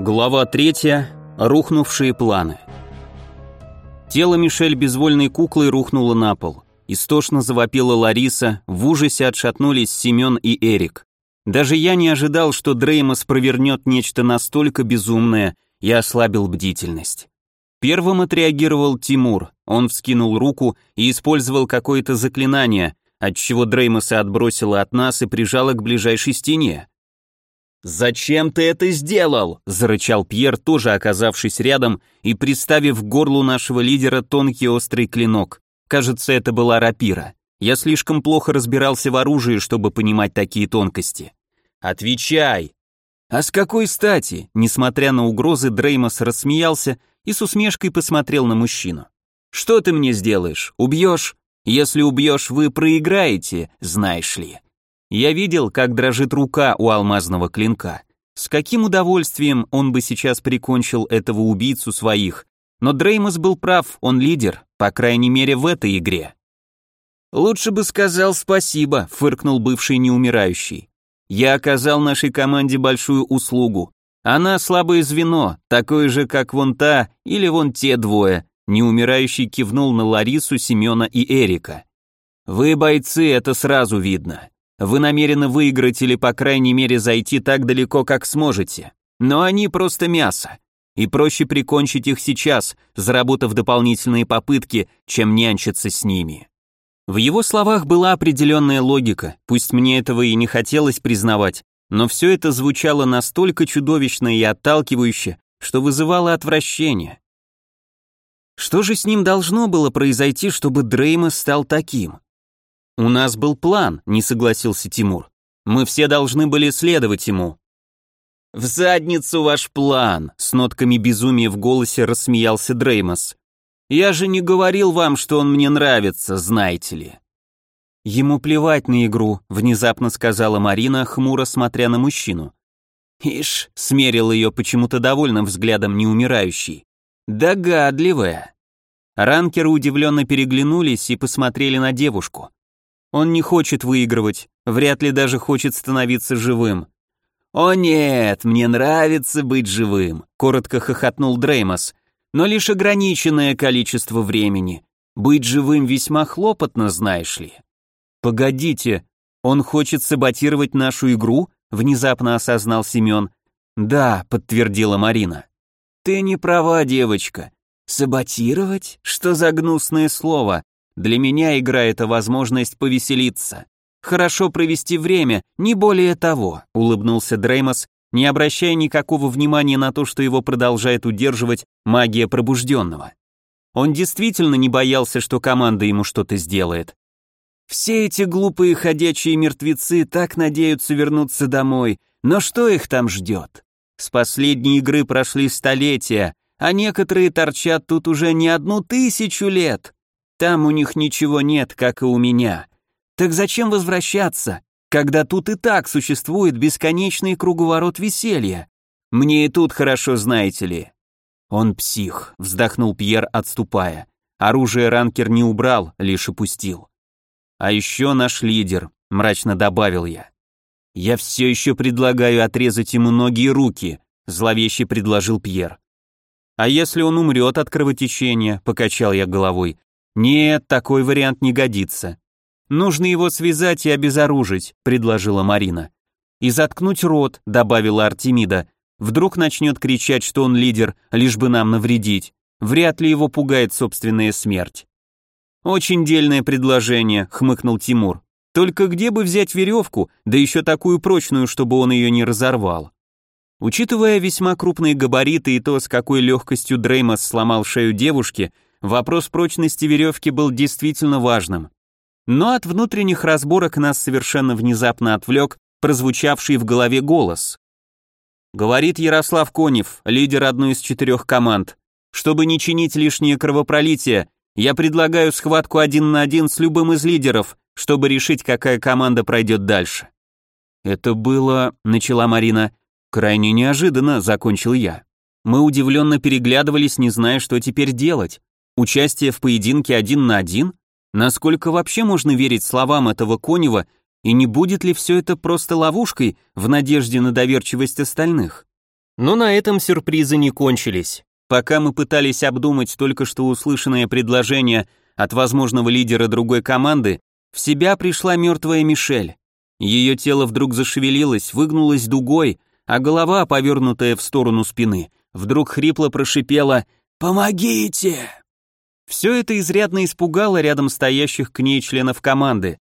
Глава третья. Рухнувшие планы. Тело Мишель безвольной куклой рухнуло на пол. Истошно завопила Лариса, в ужасе отшатнулись Семен и Эрик. Даже я не ожидал, что Дреймос провернет нечто настолько безумное, и ослабил бдительность. Первым отреагировал Тимур. Он вскинул руку и использовал какое-то заклинание, отчего Дреймоса отбросило от нас и прижало к ближайшей стене. «Зачем ты это сделал?» – зарычал Пьер, тоже оказавшись рядом и приставив к горлу нашего лидера тонкий острый клинок. Кажется, это была рапира. Я слишком плохо разбирался в оружии, чтобы понимать такие тонкости. «Отвечай!» А с какой стати, несмотря на угрозы, Дреймос рассмеялся и с усмешкой посмотрел на мужчину. «Что ты мне сделаешь? Убьешь? Если убьешь, вы проиграете, знаешь ли». Я видел, как дрожит рука у алмазного клинка. С каким удовольствием он бы сейчас прикончил этого убийцу своих. Но Дреймос был прав, он лидер, по крайней мере в этой игре. «Лучше бы сказал спасибо», — фыркнул бывший неумирающий. «Я оказал нашей команде большую услугу. Она слабое звено, такое же, как вон та или вон те двое», — неумирающий кивнул на Ларису, Семена и Эрика. «Вы бойцы, это сразу видно. Вы намерены выиграть или, по крайней мере, зайти так далеко, как сможете. Но они просто мясо. И проще прикончить их сейчас, заработав дополнительные попытки, чем нянчиться с ними. В его словах была определенная логика, пусть мне этого и не хотелось признавать, но все это звучало настолько чудовищно и отталкивающе, что вызывало отвращение. Что же с ним должно было произойти, чтобы Дреймос стал таким? «У нас был план», — не согласился Тимур. «Мы все должны были следовать ему». «В задницу ваш план!» — с нотками безумия в голосе рассмеялся Дреймос. «Я же не говорил вам, что он мне нравится, знаете ли». «Ему плевать на игру», — внезапно сказала Марина, хмуро смотря на мужчину. «Ишь», — смерил ее почему-то довольным взглядом неумирающий. «Догадливая». Ранкеры удивленно переглянулись и посмотрели на девушку. Он не хочет выигрывать, вряд ли даже хочет становиться живым. «О нет, мне нравится быть живым», — коротко хохотнул Дреймос, «но лишь ограниченное количество времени. Быть живым весьма хлопотно, знаешь ли». «Погодите, он хочет саботировать нашу игру?» — внезапно осознал Семен. «Да», — подтвердила Марина. «Ты не права, девочка. Саботировать? Что за гнусное слово? Для меня игра — это возможность повеселиться. Хорошо провести время, не более того», — улыбнулся Дреймос, не обращая никакого внимания на то, что его продолжает удерживать магия пробужденного. Он действительно не боялся, что команда ему что-то сделает. Все эти глупые ходячие мертвецы так надеются вернуться домой, но что их там ждет? С последней игры прошли столетия, а некоторые торчат тут уже не одну тысячу лет. Там у них ничего нет, как и у меня. Так зачем возвращаться, когда тут и так существует бесконечный круговорот веселья? Мне и тут хорошо, знаете ли. Он псих, вздохнул Пьер, отступая. Оружие ранкер не убрал, лишь опустил. А еще наш лидер, мрачно добавил я. Я все еще предлагаю отрезать ему ноги и руки, зловеще предложил Пьер. А если он умрет от кровотечения, покачал я головой, «Нет, такой вариант не годится. Нужно его связать и обезоружить», — предложила Марина. «И заткнуть рот», — добавила Артемида. «Вдруг начнет кричать, что он лидер, лишь бы нам навредить. Вряд ли его пугает собственная смерть». «Очень дельное предложение», — хмыкнул Тимур. «Только где бы взять веревку, да еще такую прочную, чтобы он ее не разорвал?» Учитывая весьма крупные габариты и то, с какой легкостью Дреймос сломал шею девушки, вопрос прочности веревки был действительно важным. Но от внутренних разборок нас совершенно внезапно отвлек прозвучавший в голове голос. Говорит Ярослав Конев, лидер одной из четырех команд. Чтобы не чинить лишнее кровопролитие, я предлагаю схватку один на один с любым из лидеров, чтобы решить, какая команда пройдет дальше. Это было, начала Марина, крайне неожиданно, закончил я. Мы удивленно переглядывались, не зная, что теперь делать. Участие в поединке один на один? Насколько вообще можно верить словам этого Конева, и не будет ли все это просто ловушкой в надежде на доверчивость остальных? Но на этом сюрпризы не кончились. Пока мы пытались обдумать только что услышанное предложение от возможного лидера другой команды, в себя пришла мертвая Мишель. Ее тело вдруг зашевелилось, выгнулось дугой, а голова, повернутая в сторону спины, вдруг хрипло прошипела «Помогите!». Все это изрядно испугало рядом стоящих к ней членов команды.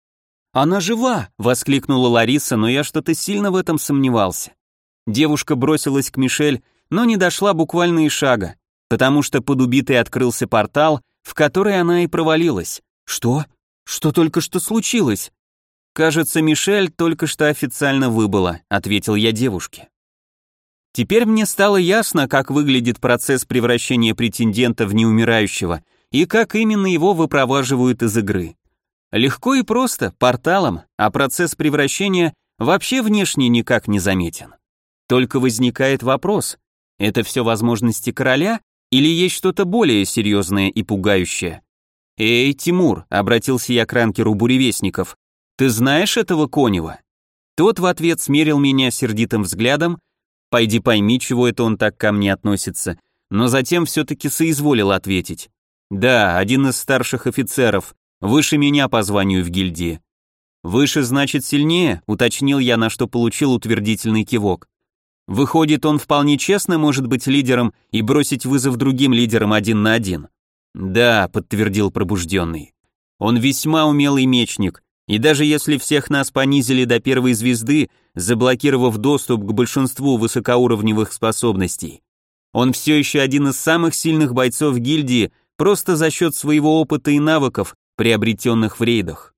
«Она жива!» — воскликнула Лариса, но я что-то сильно в этом сомневался. Девушка бросилась к Мишель, но не дошла буквально и шага, потому что под убитой открылся портал, в который она и провалилась. «Что? Что только что случилось?» «Кажется, Мишель только что официально выбыла», — ответил я девушке. Теперь мне стало ясно, как выглядит процесс превращения претендента в неумирающего и как именно его выпроваживают из игры. Легко и просто, порталом, а процесс превращения вообще внешне никак не заметен. Только возникает вопрос, это все возможности короля или есть что-то более серьезное и пугающее? «Эй, Тимур», — обратился я к ранкеру буревестников, «ты знаешь этого Конева?» Тот в ответ смерил меня сердитым взглядом, пойди пойми, чего это он так ко мне относится, но затем все-таки соизволил ответить. Да, один из старших офицеров, выше меня по званию в гильдии. Выше значит сильнее, уточнил я, на что получил утвердительный кивок. Выходит, он вполне честно может быть лидером и бросить вызов другим лидерам один на один. Да, подтвердил пробужденный. Он весьма умелый мечник, и даже если всех нас понизили до первой звезды, заблокировав доступ к большинству высокоуровневых способностей, он все еще один из самых сильных бойцов гильдии просто за счет своего опыта и навыков, приобретенных в рейдах.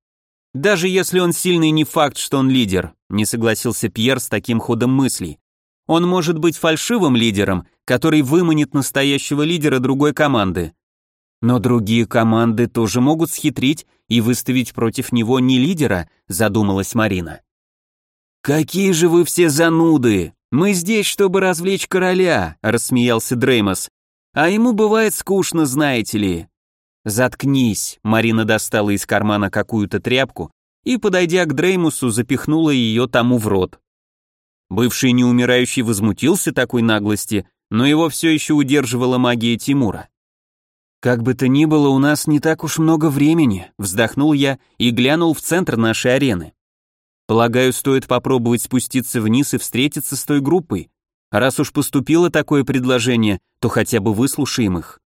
Даже если он сильный, не факт, что он лидер, не согласился Пьер с таким ходом мыслей. Он может быть фальшивым лидером, который выманит настоящего лидера другой команды. Но другие команды тоже могут схитрить и выставить против него не лидера, задумалась Марина. Какие же вы все зануды! Мы здесь, чтобы развлечь короля, рассмеялся Дреймос. А ему бывает скучно, знаете ли. Заткнись, Марина достала из кармана какую-то тряпку и, подойдя к Дреймусу, запихнула ее тому в рот. Бывший неумирающий возмутился такой наглости, но его все еще удерживала магия Тимура. «Как бы то ни было, у нас не так уж много времени», вздохнул я и глянул в центр нашей арены. Полагаю, стоит попробовать спуститься вниз и встретиться с той группой. Раз уж поступило такое предложение, то хотя бы выслушаем их.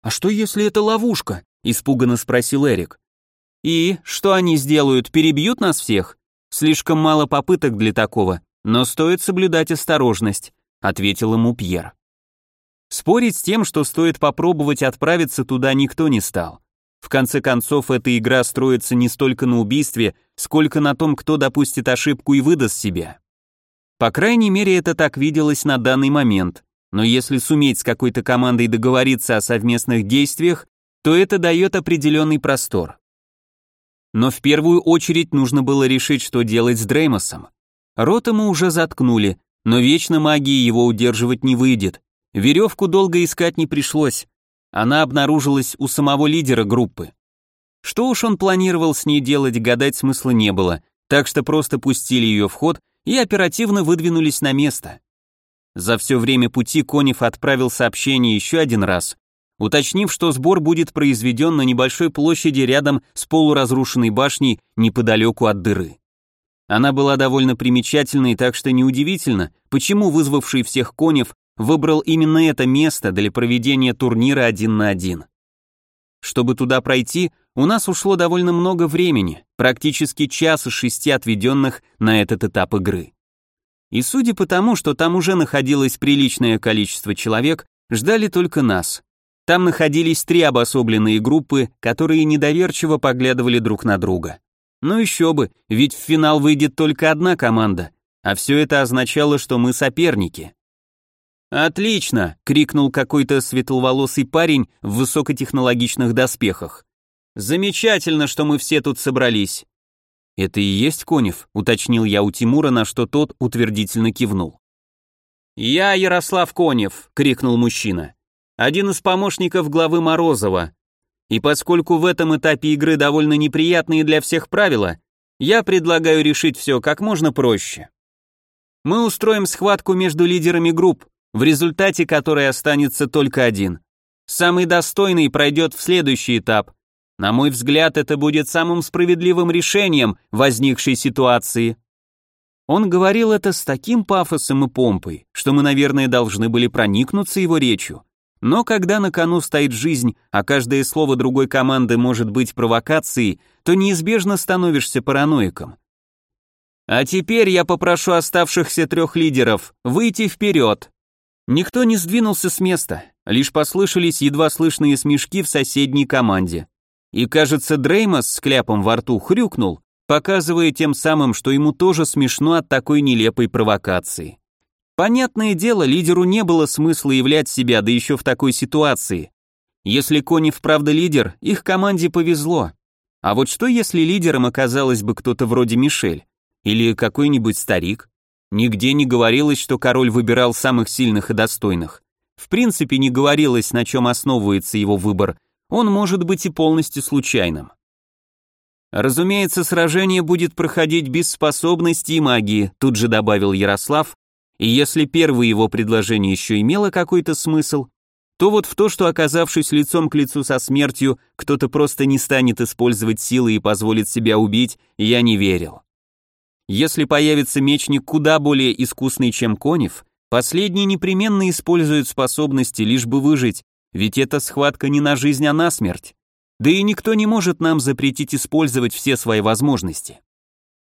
«А что, если это ловушка?» – испуганно спросил Эрик. «И что они сделают, перебьют нас всех? Слишком мало попыток для такого, но стоит соблюдать осторожность», – ответил ему Пьер. Спорить с тем, что стоит попробовать отправиться туда, никто не стал. В конце концов, эта игра строится не столько на убийстве, сколько на том, кто допустит ошибку и выдаст себя. По крайней мере, это так виделось на данный момент. Но если суметь с какой-то командой договориться о совместных действиях, то это дает определенный простор. Но в первую очередь нужно было решить, что делать с Дреймосом. Рота мы уже заткнули, но вечно магии его удерживать не выйдет. Веревку долго искать не пришлось. Она обнаружилась у самого лидера группы. Что уж он планировал с ней делать, гадать смысла не было, так что просто пустили ее в ход и оперативно выдвинулись на место. За все время пути Конев отправил сообщение еще один раз, уточнив, что сбор будет произведен на небольшой площади рядом с полуразрушенной башней неподалеку от дыры. Она была довольно примечательной, так что неудивительно, почему вызвавший всех Конев выбрал именно это место для проведения турнира один на один. Чтобы туда пройти, у нас ушло довольно много времени, практически час из шести отведенных на этот этап игры. И судя по тому, что там уже находилось приличное количество человек, ждали только нас. Там находились три обособленные группы, которые недоверчиво поглядывали друг на друга. Ну еще бы, ведь в финал выйдет только одна команда, а все это означало, что мы соперники. «Отлично!» — крикнул какой-то светловолосый парень в высокотехнологичных доспехах. Замечательно, что мы все тут собрались. Это и есть Конев, уточнил я у Тимура, на что тот утвердительно кивнул. Я Ярослав Конев, крикнул мужчина. Один из помощников главы Морозова. И поскольку в этом этапе игры довольно неприятные для всех правила, я предлагаю решить все как можно проще. Мы устроим схватку между лидерами групп, в результате которой останется только один. Самый достойный пройдет в следующий этап. На мой взгляд, это будет самым справедливым решением возникшей ситуации. Он говорил это с таким пафосом и помпой, что мы, наверное, должны были проникнуться его речью. Но когда на кону стоит жизнь, а каждое слово другой команды может быть провокацией, то неизбежно становишься параноиком. А теперь я попрошу оставшихся трех лидеров выйти вперед. Никто не сдвинулся с места, лишь послышались едва слышные смешки в соседней команде. И, кажется, Дреймос с кляпом во рту хрюкнул, показывая тем самым, что ему тоже смешно от такой нелепой провокации. Понятное дело, лидеру не было смысла являть себя, да еще в такой ситуации. Если Конев правда лидер, их команде повезло. А вот что если лидером оказалось бы кто-то вроде Мишель? Или какой-нибудь старик? Нигде не говорилось, что король выбирал самых сильных и достойных. В принципе, не говорилось, на чем основывается его выбор. Он может быть и полностью случайным. Разумеется, сражение будет проходить без способностей и магии, тут же добавил Ярослав, и если первое его предложение еще имело какой-то смысл, то вот в то, что оказавшись лицом к лицу со смертью, кто-то просто не станет использовать силы и позволит себя убить, я не верил. Если появится мечник куда более искусный, чем Конев, последний непременно использует способности, лишь бы выжить, ведь эта схватка не на жизнь, а на смерть. Да и никто не может нам запретить использовать все свои возможности.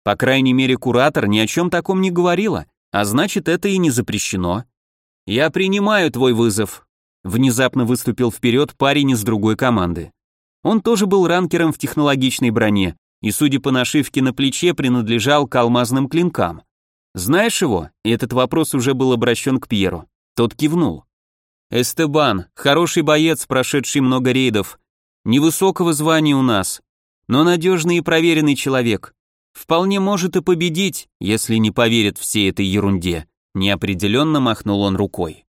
По крайней мере, куратор ни о чем таком не говорила, а значит, это и не запрещено. Я принимаю твой вызов. Внезапно выступил вперед парень из другой команды. Он тоже был ранкером в технологичной броне и, судя по нашивке на плече, принадлежал к алмазным клинкам. Знаешь его? Этот вопрос уже был обращен к Пьеру. Тот кивнул. Эстебан, хороший боец, прошедший много рейдов, Невысокого звания у нас, но надежный и проверенный человек. Вполне может и победить, если не поверит всей этой ерунде. Неопределенно махнул он рукой.